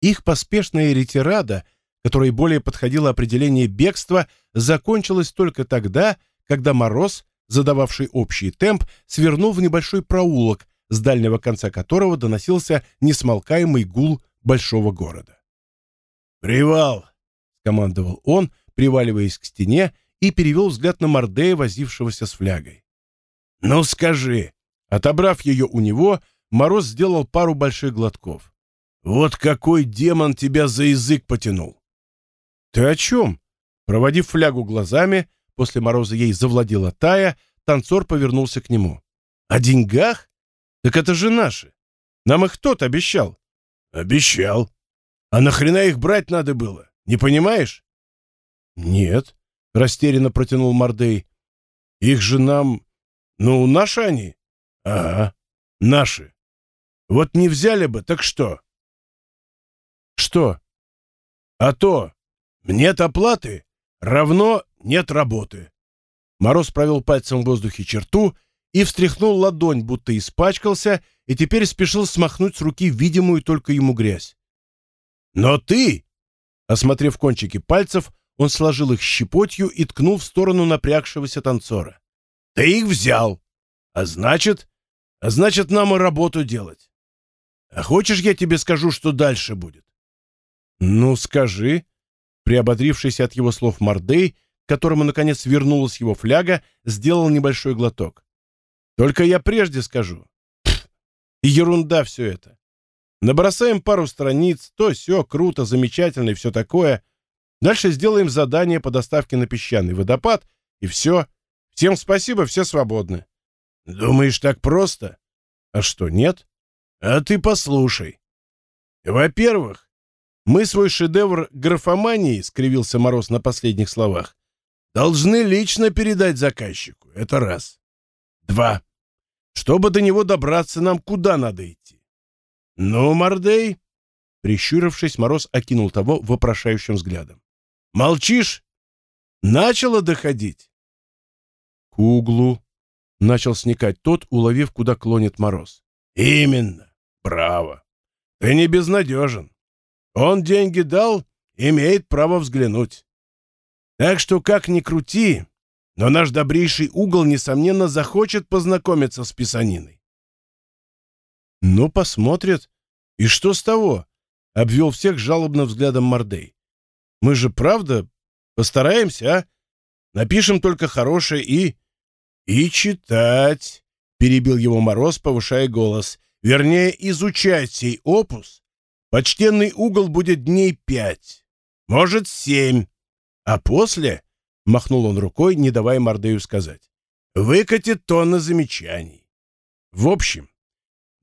Их поспешная ретирада, которой более подходило определение бегства, закончилась только тогда, когда Мороз, задававший общий темп, свернул в небольшой проулок, с дальнего конца которого доносился несмолкаемый гул большого города. «Привал!» — командовал он, приваливаясь к стене, и перевел взгляд на Мордея, возившегося с флягой. «Ну скажи!» Отобрав ее у него, Мороз сделал пару больших глотков. «Вот какой демон тебя за язык потянул!» «Ты о чем?» Проводив флягу глазами, после Мороза ей завладела Тая, танцор повернулся к нему. «О деньгах? Так это же наши. Нам их кто-то обещал». «Обещал. А нахрена их брать надо было? Не понимаешь?» «Нет», — растерянно протянул Мордей. «Их же нам... Ну, наши они?» «Ага, наши. Вот не взяли бы, так что?» «Что?» «А то, нет оплаты, равно нет работы». Мороз провел пальцем в воздухе черту и встряхнул ладонь, будто испачкался, и теперь спешил смахнуть с руки видимую только ему грязь. «Но ты...» Осмотрев кончики пальцев, он сложил их щепотью и ткнул в сторону напрягшегося танцора. «Ты их взял. А значит... А значит, нам и работу делать. А хочешь, я тебе скажу, что дальше будет?» «Ну, скажи». Приободрившийся от его слов Мордей, которому, наконец, вернулась его фляга, сделал небольшой глоток. «Только я прежде скажу. Пфф, ерунда все это. Набросаем пару страниц, то все круто, замечательно и все такое. Дальше сделаем задание по доставке на песчаный водопад, и все. Всем спасибо, все свободны. Думаешь, так просто? А что, нет? А ты послушай. Во-первых, мы свой шедевр графомании, скривился Мороз на последних словах, должны лично передать заказчику. Это раз. Два. Чтобы до него добраться, нам куда надо идти? «Ну, Мордей?» Прищурившись, Мороз окинул того вопрошающим взглядом. «Молчишь? Начало доходить?» «К углу», — начал сникать тот, уловив, куда клонит Мороз. «Именно. Браво. Ты не безнадежен. Он деньги дал, имеет право взглянуть. Так что, как ни крути, но наш добрейший угол, несомненно, захочет познакомиться с писаниной. «Ну, посмотрят. И что с того?» — обвел всех жалобным взглядом Мордей. «Мы же, правда, постараемся, а? Напишем только хорошее и...» «И читать», — перебил его Мороз, повышая голос. «Вернее, изучать сей опус. Почтенный угол будет дней пять, может, семь. А после...» — махнул он рукой, не давая Мордею сказать. «Выкатит тонны замечаний. В общем,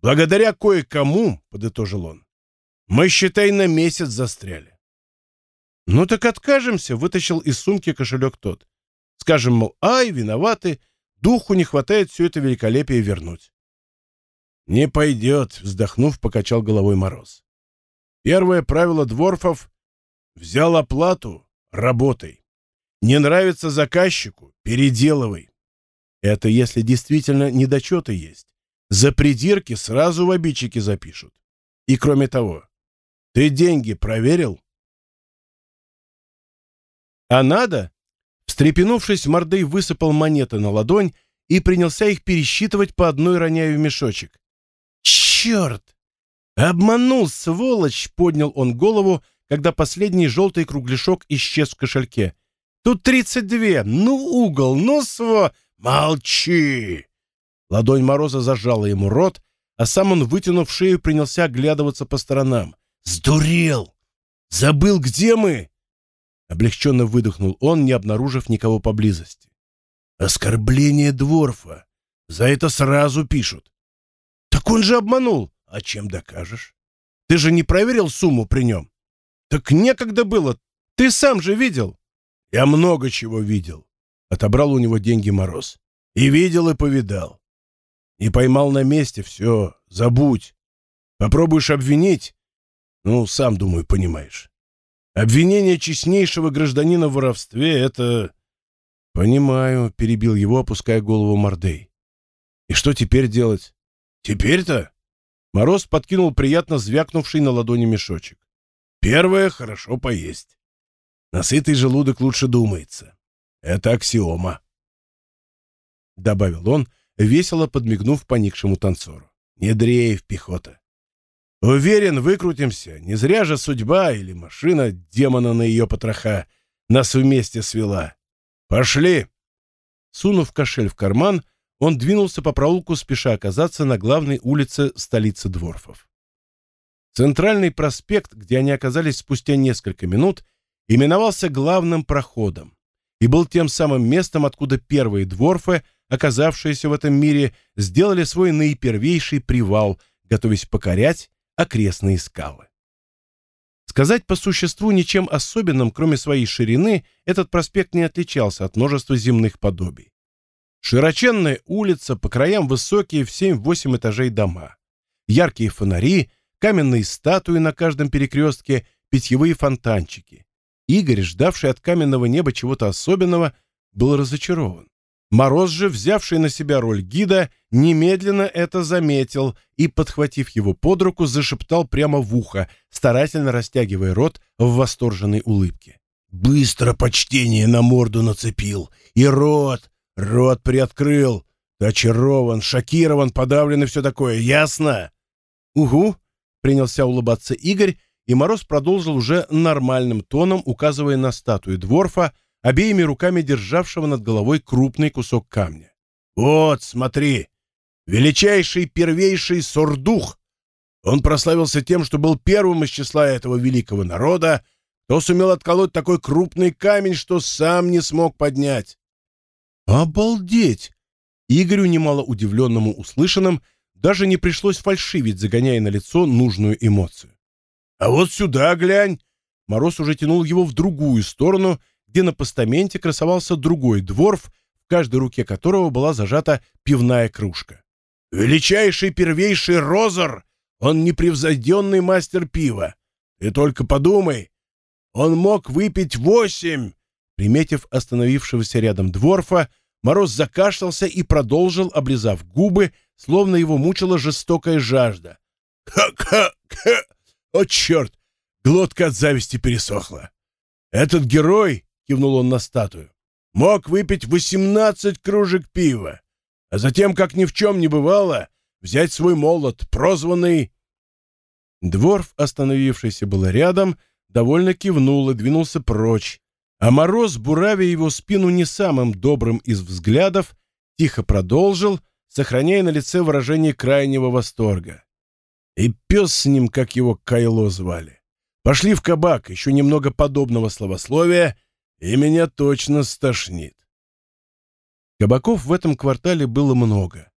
Благодаря кое-кому, — подытожил он, — мы, считай, на месяц застряли. Ну так откажемся, — вытащил из сумки кошелек тот. Скажем, мол, ай, виноваты, духу не хватает все это великолепие вернуть. Не пойдет, — вздохнув, покачал головой Мороз. Первое правило дворфов — взял оплату, работай. Не нравится заказчику — переделывай. Это если действительно недочеты есть. За придирки сразу в обидчики запишут. И кроме того, ты деньги проверил? А надо? Встрепенувшись, Мордей высыпал монеты на ладонь и принялся их пересчитывать по одной роняя в мешочек. «Черт! Обманул, сволочь!» — поднял он голову, когда последний желтый кругляшок исчез в кошельке. «Тут тридцать две! Ну, угол! Ну, сво...» «Молчи!» Ладонь Мороза зажала ему рот, а сам он, вытянув шею, принялся оглядываться по сторонам. «Сдурел! Забыл, где мы?» Облегченно выдохнул он, не обнаружив никого поблизости. «Оскорбление Дворфа! За это сразу пишут!» «Так он же обманул! А чем докажешь? Ты же не проверил сумму при нем?» «Так некогда было! Ты сам же видел!» «Я много чего видел!» Отобрал у него деньги Мороз. «И видел, и повидал. Не поймал на месте, все, забудь. Попробуешь обвинить? Ну, сам, думаю, понимаешь. Обвинение честнейшего гражданина в воровстве — это... Понимаю, перебил его, опуская голову Мордей. И что теперь делать? Теперь-то? Мороз подкинул приятно звякнувший на ладони мешочек. первое — хорошо поесть. Насытый желудок лучше думается. Это аксиома. Добавил он, весело подмигнув поникшему танцору. Не дрейф, пехота. Уверен, выкрутимся. Не зря же судьба или машина демона на ее потроха нас вместе свела. Пошли!» Сунув кошель в карман, он двинулся по проулку, спеша оказаться на главной улице столицы Дворфов. Центральный проспект, где они оказались спустя несколько минут, именовался главным проходом и был тем самым местом, откуда первые дворфы, оказавшиеся в этом мире, сделали свой наипервейший привал, готовясь покорять окрестные скалы. Сказать по существу ничем особенным, кроме своей ширины, этот проспект не отличался от множества земных подобий. Широченная улица, по краям высокие в 7-8 этажей дома. Яркие фонари, каменные статуи на каждом перекрестке, питьевые фонтанчики. Игорь, ждавший от каменного неба чего-то особенного, был разочарован. Мороз же, взявший на себя роль гида, немедленно это заметил и, подхватив его под руку, зашептал прямо в ухо, старательно растягивая рот в восторженной улыбке. «Быстро почтение на морду нацепил! И рот! Рот приоткрыл! Ты очарован, шокирован, подавлен и все такое, ясно?» «Угу!» — принялся улыбаться Игорь, и Мороз продолжил уже нормальным тоном, указывая на статую Дворфа, обеими руками державшего над головой крупный кусок камня. «Вот, смотри! Величайший первейший Сурдух! Он прославился тем, что был первым из числа этого великого народа, кто сумел отколоть такой крупный камень, что сам не смог поднять». «Обалдеть!» Игорю, немало удивленному услышанным, даже не пришлось фальшивить, загоняя на лицо нужную эмоцию. «А вот сюда глянь!» Мороз уже тянул его в другую сторону, где на постаменте красовался другой дворф, в каждой руке которого была зажата пивная кружка. «Величайший первейший Розер! Он непревзойденный мастер пива! Ты только подумай! Он мог выпить восемь!» Приметив остановившегося рядом дворфа, Мороз закашлялся и продолжил, облизав губы, словно его мучила жестокая жажда. «Ха-ха-ха! О, черт! Глотка от зависти пересохла! Этот герой — кивнул он на статую, — мог выпить восемнадцать кружек пива, а затем, как ни в чем не бывало, взять свой молот, прозванный... Дворф, остановившийся было рядом, довольно кивнул и двинулся прочь, а Мороз, буравя его спину не самым добрым из взглядов, тихо продолжил, сохраняя на лице выражение крайнего восторга. И пес с ним, как его Кайло звали. Пошли в кабак, еще немного подобного словословия, и меня точно стошнит. Кабаков в этом квартале было много.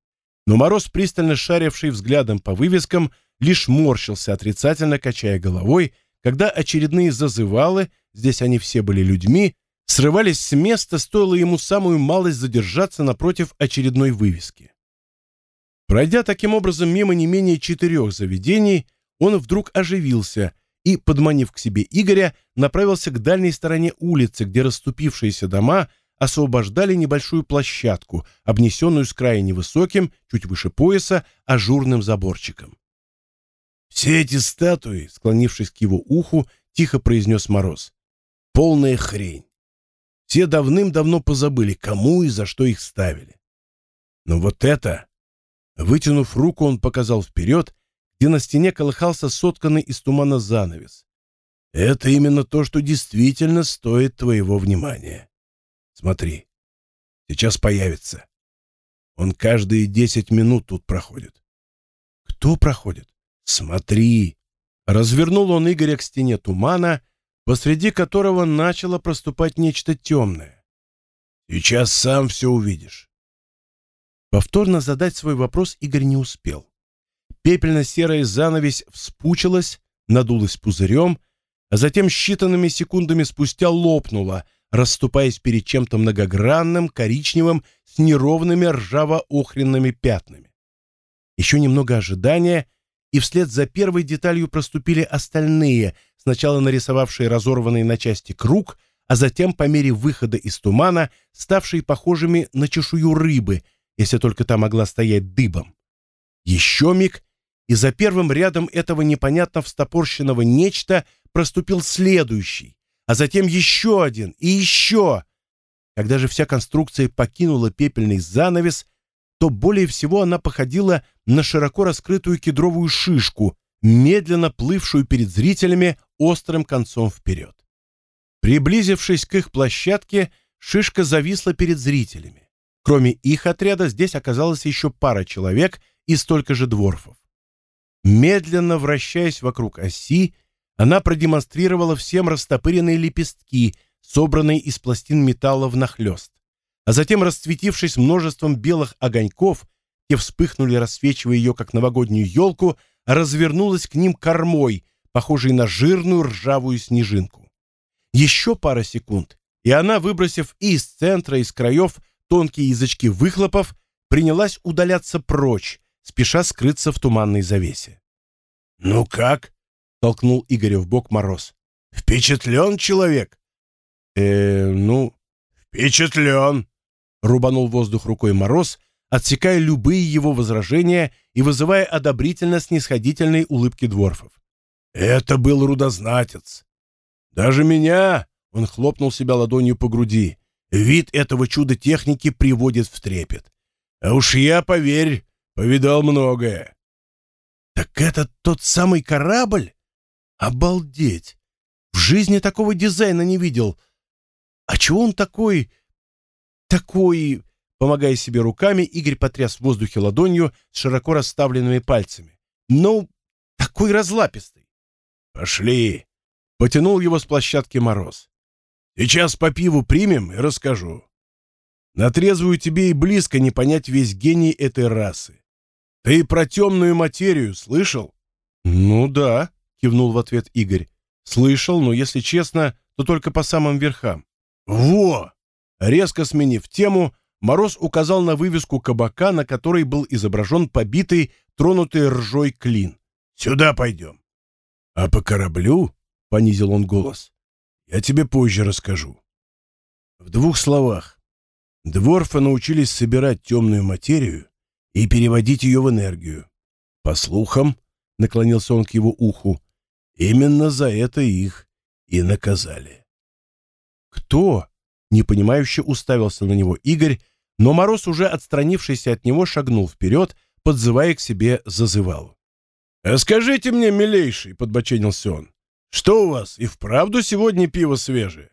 Но Мороз, пристально шаривший взглядом по вывескам, лишь морщился, отрицательно качая головой, когда очередные зазывалы, здесь они все были людьми, срывались с места, стоило ему самую малость задержаться напротив очередной вывески. Пройдя таким образом мимо не менее четырех заведений, он вдруг оживился и, подманив к себе Игоря, направился к дальней стороне улицы, где расступившиеся дома освобождали небольшую площадку, обнесенную с края невысоким, чуть выше пояса, ажурным заборчиком. «Все эти статуи», — склонившись к его уху, тихо произнес Мороз, — «полная хрень. Все давным-давно позабыли, кому и за что их ставили. Но вот это...» Вытянув руку, он показал вперед где на стене колыхался сотканный из тумана занавес. Это именно то, что действительно стоит твоего внимания. Смотри, сейчас появится. Он каждые десять минут тут проходит. Кто проходит? Смотри. Развернул он Игоря к стене тумана, посреди которого начало проступать нечто темное. Сейчас сам все увидишь. Повторно задать свой вопрос Игорь не успел. Пепельно-серая занавесь вспучилась, надулась пузырем, а затем считанными секундами спустя лопнула, расступаясь перед чем-то многогранным, коричневым, с неровными ржаво-охренными пятнами. Еще немного ожидания, и вслед за первой деталью проступили остальные, сначала нарисовавшие разорванный на части круг, а затем, по мере выхода из тумана, ставшие похожими на чешую рыбы, если только та могла стоять дыбом. Еще миг, и за первым рядом этого непонятно встопорщенного нечто проступил следующий, а затем еще один и еще. Когда же вся конструкция покинула пепельный занавес, то более всего она походила на широко раскрытую кедровую шишку, медленно плывшую перед зрителями острым концом вперед. Приблизившись к их площадке, шишка зависла перед зрителями. Кроме их отряда здесь оказалась еще пара человек и столько же дворфов. Медленно вращаясь вокруг оси, она продемонстрировала всем растопыренные лепестки, собранные из пластин металла внахлёст. А затем, расцветившись множеством белых огоньков, те вспыхнули, рассвечивая ее, как новогоднюю елку, развернулась к ним кормой, похожей на жирную ржавую снежинку. Еще пара секунд, и она, выбросив из центра, из краев тонкие язычки выхлопов, принялась удаляться прочь, спеша скрыться в туманной завесе. «Ну как?» — толкнул Игоря в бок Мороз. «Впечатлен человек?» «Э, ну...» «Впечатлен!» — рубанул воздух рукой Мороз, отсекая любые его возражения и вызывая одобрительно-снисходительные улыбки дворфов. «Это был рудознатец. Даже меня, — он хлопнул себя ладонью по груди, — вид этого чуда техники приводит в трепет. А уж я, поверь, повидал многое. Так это тот самый корабль? Обалдеть! В жизни такого дизайна не видел. А чего он такой... такой... Помогая себе руками, Игорь потряс в воздухе ладонью с широко расставленными пальцами. Ну, такой разлапистый. Пошли. Потянул его с площадки Мороз. Сейчас по пиву примем и расскажу. На трезвую тебе и близко не понять весь гений этой расы. Ты про темную материю слышал? Ну да, кивнул в ответ Игорь. Слышал, но если честно, то только по самым верхам. Во! Резко сменив тему, Мороз указал на вывеску кабака, на которой был изображен побитый, тронутый ржой клин. «Сюда пойдем». «А по кораблю?» — понизил он голос. «Я тебе позже расскажу». В двух словах. Дворфы научились собирать темную материю и переводить ее в энергию. По слухам, — наклонился он к его уху, — именно за это их и наказали. «Кто?» — непонимающе уставился на него Игорь, но Мороз, уже отстранившийся от него, шагнул вперед, подзывая к себе зазывалу. «А скажите мне, милейший», — подбоченился он, — «что у вас, и вправду сегодня пиво свежее?»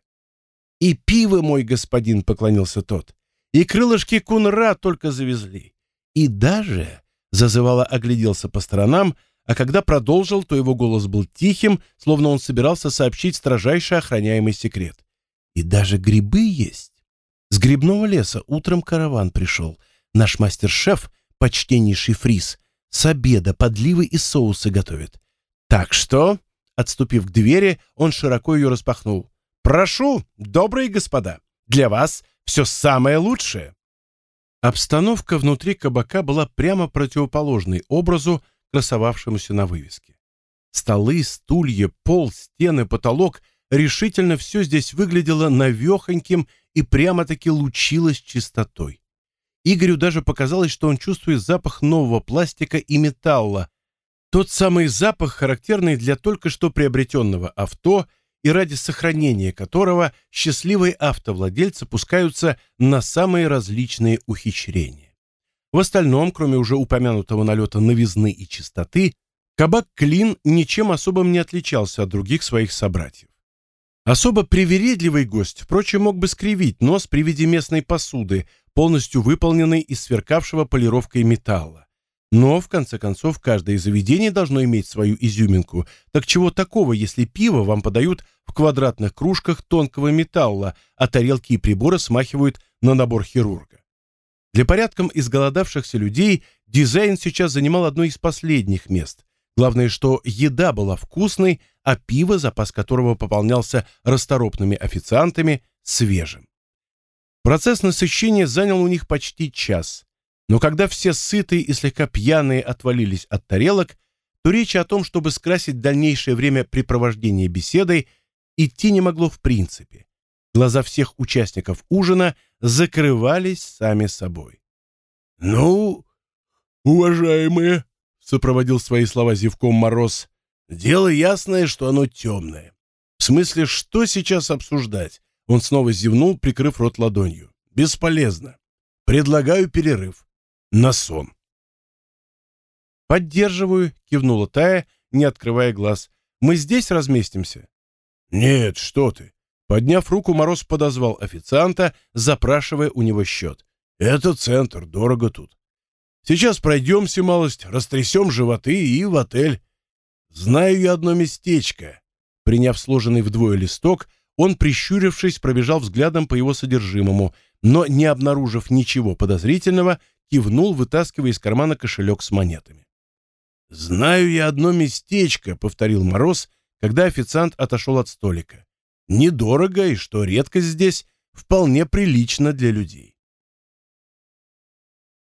«И пиво, мой господин», — поклонился тот, — «и крылышки кунра только завезли. И даже...» — зазывало огляделся по сторонам, а когда продолжил, то его голос был тихим, словно он собирался сообщить строжайше охраняемый секрет. «И даже грибы есть». С грибного леса утром караван пришел. Наш мастер-шеф, почтеннейший фриз, с обеда подливы и соусы готовит. Так что, отступив к двери, он широко ее распахнул. «Прошу, добрые господа, для вас все самое лучшее». Обстановка внутри кабака была прямо противоположной образу, красовавшемуся на вывеске. Столы, стулья, пол, стены, потолок — решительно все здесь выглядело навехоньким и прямо-таки лучилось чистотой. Игорю даже показалось, что он чувствует запах нового пластика и металла, тот самый запах, характерный для только что приобретенного авто и ради сохранения которого счастливые автовладельцы пускаются на самые различные ухищрения. В остальном, кроме уже упомянутого налета новизны и чистоты, кабак Клин ничем особым не отличался от других своих собратьев. Особо привередливый гость, впрочем, мог бы скривить нос при виде местной посуды, полностью выполненной из сверкавшего полировкой металла. Но, в конце концов, каждое заведение должно иметь свою изюминку. Так чего такого, если пиво вам подают в квадратных кружках тонкого металла, а тарелки и приборы смахивают на набор хирурга? Для порядком изголодавшихся людей дизайн сейчас занимал одно из последних мест. Главное, что еда была вкусной, а пиво, запас которого пополнялся расторопными официантами, свежим. Процесс насыщения занял у них почти час, но когда все сытые и слегка пьяные отвалились от тарелок, то речи о том, чтобы скрасить дальнейшее время препровождения беседой, идти не могло в принципе. Глаза всех участников ужина закрывались сами собой. «Ну, уважаемые», сопроводил свои слова зевком Мороз. Дело ясное, что оно темное. В смысле, что сейчас обсуждать? Он снова зевнул, прикрыв рот ладонью. Бесполезно. Предлагаю перерыв. На сон. «Поддерживаю», — кивнула Тая, не открывая глаз. «Мы здесь разместимся?» «Нет, что ты!» Подняв руку, Мороз подозвал официанта, запрашивая у него счет. «Это центр, дорого тут. Сейчас пройдемся малость, растрясем животы и в отель. Знаю я одно местечко». Приняв сложенный вдвое листок, он, прищурившись, пробежал взглядом по его содержимому, но, не обнаружив ничего подозрительного, кивнул, вытаскивая из кармана кошелек с монетами. «Знаю я одно местечко», — повторил Мороз, когда официант отошел от столика. «Недорого и, что редкость здесь, вполне прилично для людей».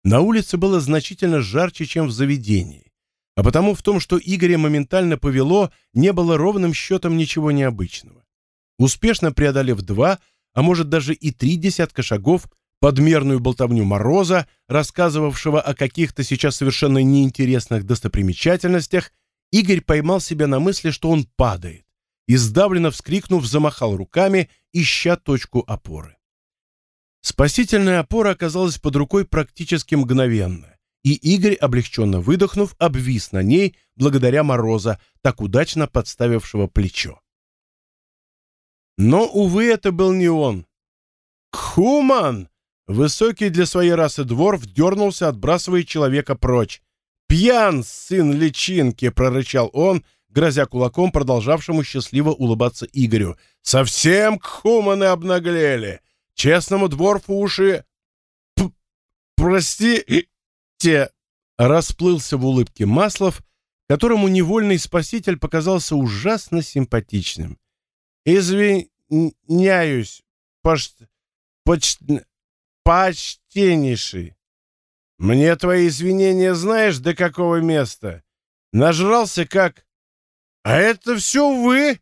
На улице было значительно жарче, чем в заведении, а потому в том, что Игоря моментально повело, не было ровным счетом ничего необычного. Успешно преодолев два, а может даже и три десятка шагов, подмерную болтовню Мороза, рассказывавшего о каких-то сейчас совершенно неинтересных достопримечательностях, Игорь поймал себя на мысли, что он падает, и, сдавленно вскрикнув, замахал руками, ища точку опоры. Спасительная опора оказалась под рукой практически мгновенно, и Игорь, облегченно выдохнув, обвис на ней благодаря Мороза, так удачно подставившего плечо. Но, увы, это был не он. «Хуман!» Высокий для своей расы дворф дернулся, отбрасывая человека прочь. «Пьян, сын личинки!» — прорычал он, грозя кулаком продолжавшему счастливо улыбаться Игорю. «Совсем кхуманы обнаглели! Честному дворфу уши...» П «Простите!» — расплылся в улыбке Маслов, которому невольный спаситель показался ужасно симпатичным. «Извиняюсь, поч... поч... почтеннейший. Мне твои извинения знаешь до какого места? Нажрался как... А это все вы?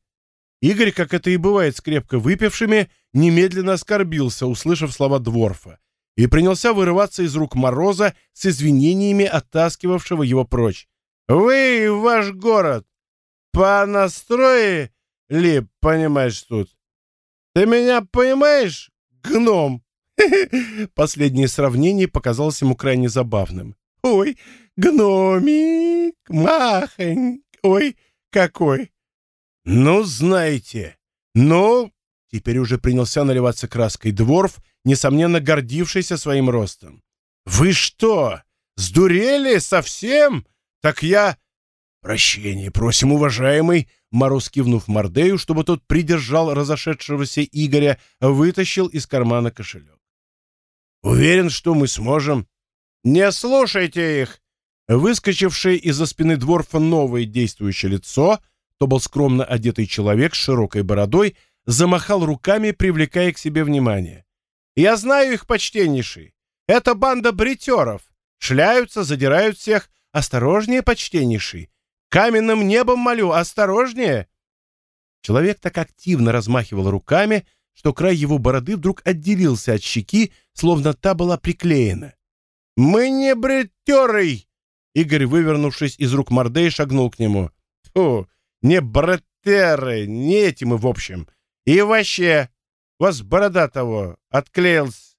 Игорь, как это и бывает с крепко выпившими, немедленно оскорбился, услышав слова Дворфа, и принялся вырываться из рук Мороза с извинениями, оттаскивавшего его прочь. «Вы ваш город понастроили, понимаешь, тут? Ты меня понимаешь, гном?» Последнее сравнение показалось ему крайне забавным. «Ой, гномик, махонь, ой, какой!» «Ну, знаете, ну...» Теперь уже принялся наливаться краской дворф, несомненно гордившийся своим ростом. «Вы что, сдурели совсем? Так я...» «Прощение просим, уважаемый!» Мороз, кивнув Мордею, чтобы тот придержал разошедшегося Игоря, вытащил из кармана кошелек. Уверен, что мы сможем. Не слушайте их. Выскочившее из-за спины дворфа новое действующее лицо, то был скромно одетый человек с широкой бородой, замахал руками, привлекая к себе внимание. Я знаю их, почтеннейший. Это банда бритеров. Шляются, задирают всех. Осторожнее, почтеннейший. Каменным небом молю, осторожнее. Человек так активно размахивал руками, что край его бороды вдруг отделился от щеки, словно та была приклеена. «Мы не бретеры!» Игорь, вывернувшись из рук Мордей, шагнул к нему. «Фу, не братеры, не эти мы в общем. И вообще, вас борода того отклеился.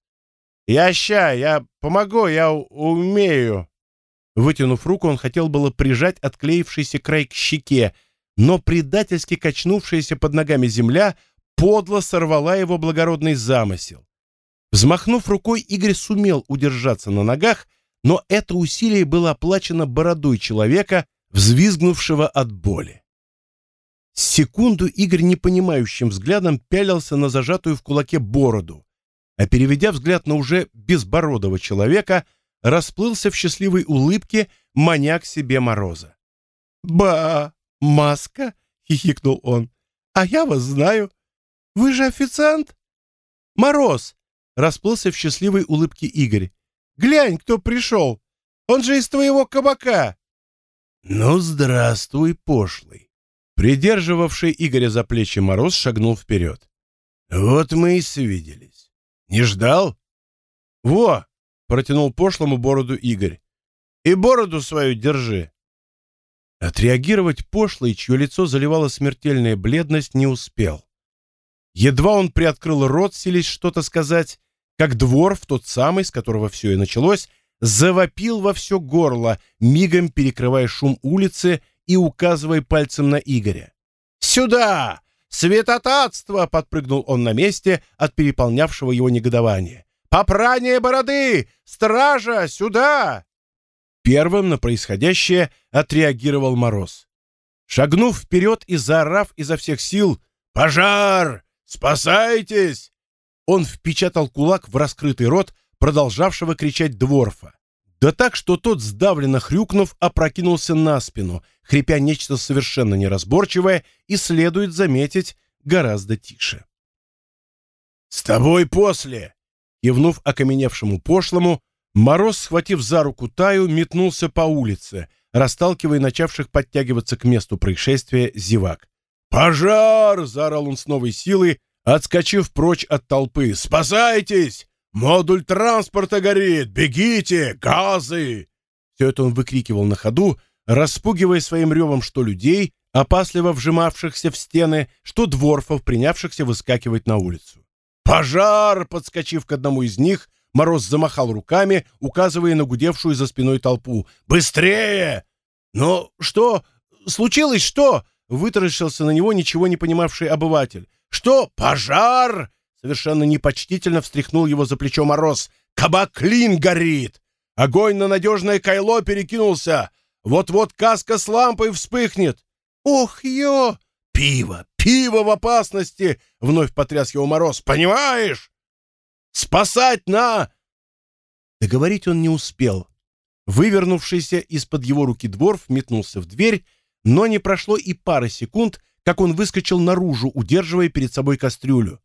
Я ща, я помогу, я умею». Вытянув руку, он хотел было прижать отклеившийся край к щеке, но предательски качнувшаяся под ногами земля подло сорвала его благородный замысел. Взмахнув рукой, Игорь сумел удержаться на ногах, но это усилие было оплачено бородой человека, взвизгнувшего от боли. Секунду Игорь непонимающим взглядом пялился на зажатую в кулаке бороду, а переведя взгляд на уже безбородого человека, расплылся в счастливой улыбке, маня себе Мороза. «Ба, маска!» — хихикнул он. «А я вас знаю. Вы же официант? Мороз, расплылся в счастливой улыбке Игорь. Глянь, кто пришел. Он же из твоего кабака. Ну, здравствуй, пошлый. Придерживавший Игоря за плечи Мороз шагнул вперед. Вот мы и свиделись. Не ждал? Во, протянул пошлому бороду Игорь. И бороду свою держи. Отреагировать пошло, и чье лицо заливала смертельная бледность, не успел. Едва он приоткрыл рот, селись что-то сказать, как двор, в тот самый, с которого все и началось, завопил во все горло, мигом перекрывая шум улицы и указывая пальцем на Игоря. «Сюда! Святотатство!» — подпрыгнул он на месте от переполнявшего его негодования. «Попрание бороды! Стража! Сюда!» Первым на происходящее отреагировал Мороз. Шагнув вперед и заорав изо всех сил «Пожар! Спасайтесь!» Он впечатал кулак в раскрытый рот продолжавшего кричать дворфа. Да так, что тот, сдавленно хрюкнув, опрокинулся на спину, хрипя нечто совершенно неразборчивое и, следует заметить, гораздо тише. «С тобой после!» Кивнув окаменевшему пошлому, Мороз, схватив за руку Таю, метнулся по улице, расталкивая начавших подтягиваться к месту происшествия зевак. «Пожар!» — заорал он с новой силой, отскочив прочь от толпы. «Спасайтесь! Модуль транспорта горит! Бегите! Газы!» Все это он выкрикивал на ходу, распугивая своим ревом что людей, опасливо вжимавшихся в стены, что дворфов, принявшихся выскакивать на улицу. «Пожар!» — подскочив к одному из них, Мороз замахал руками, указывая на гудевшую за спиной толпу. «Быстрее!» «Но что? Случилось что?» — вытаращился на него ничего не понимавший обыватель. «Что? Пожар!» Совершенно непочтительно встряхнул его за плечо Мороз. «Кабак клин горит! Огонь на надежное кайло перекинулся! Вот-вот каска с лампой вспыхнет!» «Ох, ё!» «Пиво! Пиво в опасности!» — вновь потряс его Мороз. «Понимаешь? Спасать на...» Договорить он не успел. Вывернувшийся из-под его руки дворф метнулся в дверь, но не прошло и пары секунд, как он выскочил наружу, удерживая перед собой кастрюлю.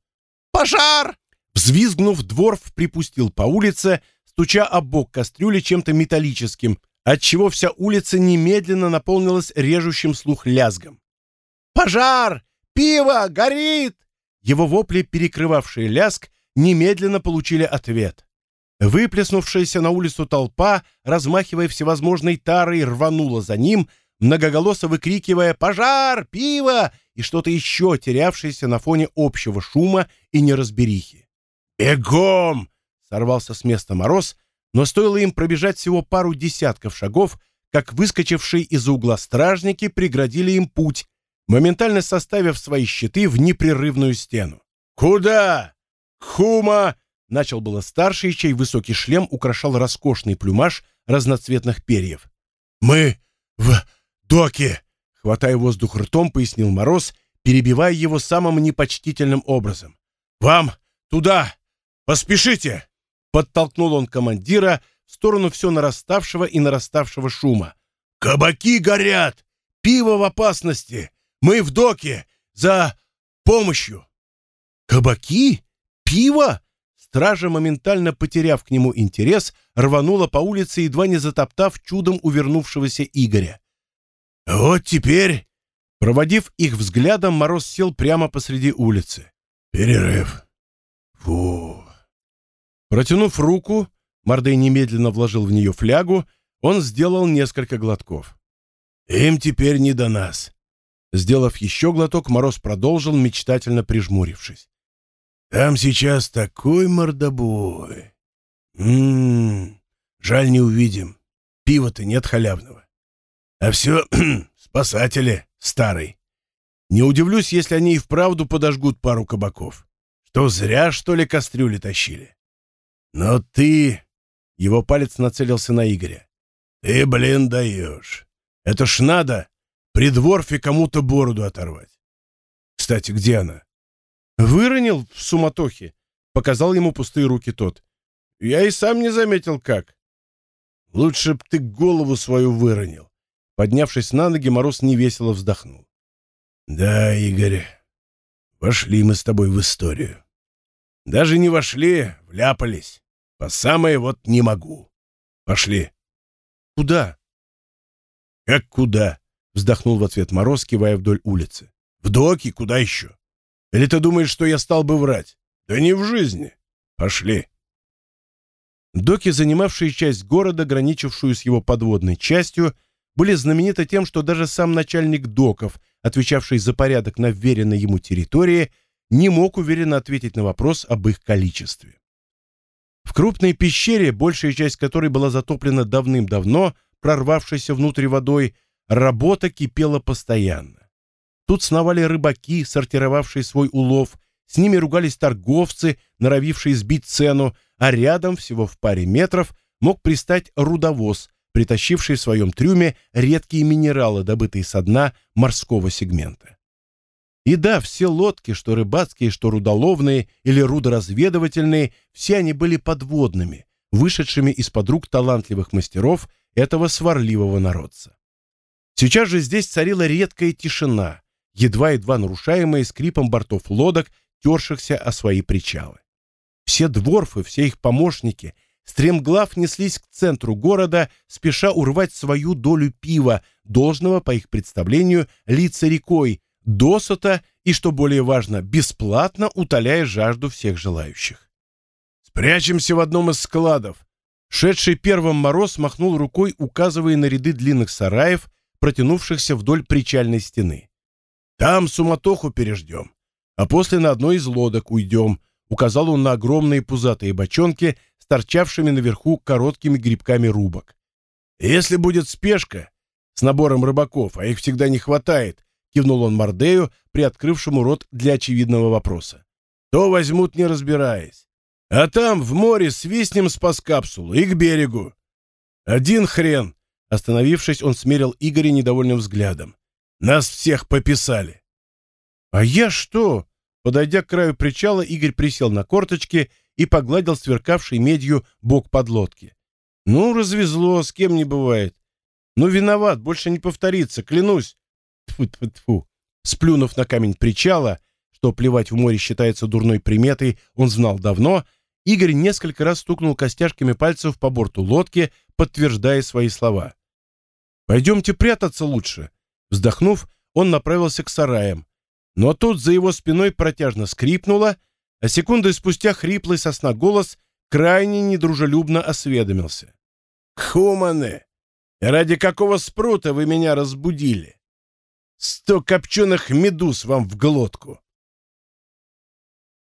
«Пожар!» Взвизгнув, дворф припустил по улице, стуча об бок кастрюли чем-то металлическим, отчего вся улица немедленно наполнилась режущим слух лязгом. «Пожар! Пиво! Горит!» Его вопли, перекрывавшие лязг, немедленно получили ответ. Выплеснувшаяся на улицу толпа, размахивая всевозможной тарой, рванула за ним, многоголосо выкрикивая «Пожар! Пиво!» и что-то еще терявшееся на фоне общего шума и неразберихи. «Бегом!» — сорвался с места Мороз, но стоило им пробежать всего пару десятков шагов, как выскочившие из-за угла стражники преградили им путь, моментально составив свои щиты в непрерывную стену. «Куда? Хума!» — начал было старший, чей высокий шлем украшал роскошный плюмаж разноцветных перьев. «Мы в доке!» Хватая воздух ртом, пояснил Мороз, перебивая его самым непочтительным образом. «Вам туда! Поспешите!» Подтолкнул он командира в сторону все нараставшего и нараставшего шума. «Кабаки горят! Пиво в опасности! Мы в доке! За помощью!» «Кабаки? Пиво?» Стража, моментально потеряв к нему интерес, рванула по улице, едва не затоптав чудом увернувшегося Игоря. «Вот теперь...» Проводив их взглядом, Мороз сел прямо посреди улицы. «Перерыв. Фу...» Протянув руку, Мордей немедленно вложил в нее флягу, он сделал несколько глотков. «Им теперь не до нас». Сделав еще глоток, Мороз продолжил, мечтательно прижмурившись. «Там сейчас такой мордобой. Ммм, жаль, не увидим. Пива-то нет халявного. А все спасатели старый. Не удивлюсь, если они и вправду подожгут пару кабаков. Что, зря, что ли, кастрюли тащили? Но ты... Его палец нацелился на Игоря. Ты, блин, даешь. Это ж надо при дворфе кому-то бороду оторвать. Кстати, где она? Выронил в суматохе. Показал ему пустые руки тот. Я и сам не заметил, как. Лучше б ты голову свою выронил. Поднявшись на ноги, Мороз невесело вздохнул. «Да, Игорь, вошли мы с тобой в историю. Даже не вошли, вляпались. По самое вот не могу. Пошли». «Куда?» «Как куда?» — вздохнул в ответ Мороз, кивая вдоль улицы. «В доки? Куда еще? Или ты думаешь, что я стал бы врать? Да не в жизни. Пошли». Доки, занимавшие часть города, граничившую с его подводной частью, — были знамениты тем, что даже сам начальник доков, отвечавший за порядок на вверенной ему территории, не мог уверенно ответить на вопрос об их количестве. В крупной пещере, большая часть которой была затоплена давным-давно, прорвавшейся внутрь водой, работа кипела постоянно. Тут сновали рыбаки, сортировавшие свой улов, с ними ругались торговцы, норовившие сбить цену, а рядом, всего в паре метров, мог пристать рудовоз, притащивший в своем трюме редкие минералы, добытые со дна морского сегмента. И да, все лодки, что рыбацкие, что рудоловные или рудоразведывательные, все они были подводными, вышедшими из-под рук талантливых мастеров этого сварливого народца. Сейчас же здесь царила редкая тишина, едва-едва нарушаемая скрипом бортов лодок, тершихся о свои причалы. Все дворфы, все их помощники — Стремглав неслись к центру города, спеша урвать свою долю пива, должного, по их представлению, лица рекой, досыта и, что более важно, бесплатно утоляя жажду всех желающих. «Спрячемся в одном из складов!» Шедший первым мороз махнул рукой, указывая на ряды длинных сараев, протянувшихся вдоль причальной стены. «Там суматоху переждем, а после на одной из лодок уйдем», указал он на огромные пузатые бочонки с торчавшими наверху короткими грибками рубок. «Если будет спешка с набором рыбаков, а их всегда не хватает, кивнул он Мордею, приоткрывшему рот для очевидного вопроса. То возьмут, не разбираясь. А там, в море, свистнем спас-капсулу и к берегу. Один хрен. Остановившись, он смерил Игоря недовольным взглядом. Нас всех пописали. А я что? Подойдя к краю причала, Игорь присел на корточки и погладил сверкавший медью бок подлодки. Ну, развезло, с кем не бывает. Ну, виноват, больше не повторится, клянусь. Тьфу-тьфу-тьфу. Сплюнув на камень причала, что плевать в море считается дурной приметой, он знал давно, Игорь несколько раз стукнул костяшками пальцев по борту лодки, подтверждая свои слова. «Пойдемте прятаться лучше». Вздохнув, он направился к сараям. Но тут за его спиной протяжно скрипнуло, а секунды спустя хриплый сосна голос крайне недружелюбно осведомился. «Хуманы! Ради какого спрута вы меня разбудили? Сто копченых медуз вам в глотку!»